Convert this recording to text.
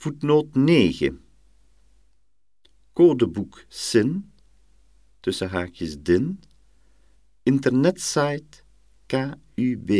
Voetnoot 9. Codeboek SIN, tussen haakjes DIN, internetsite KUB.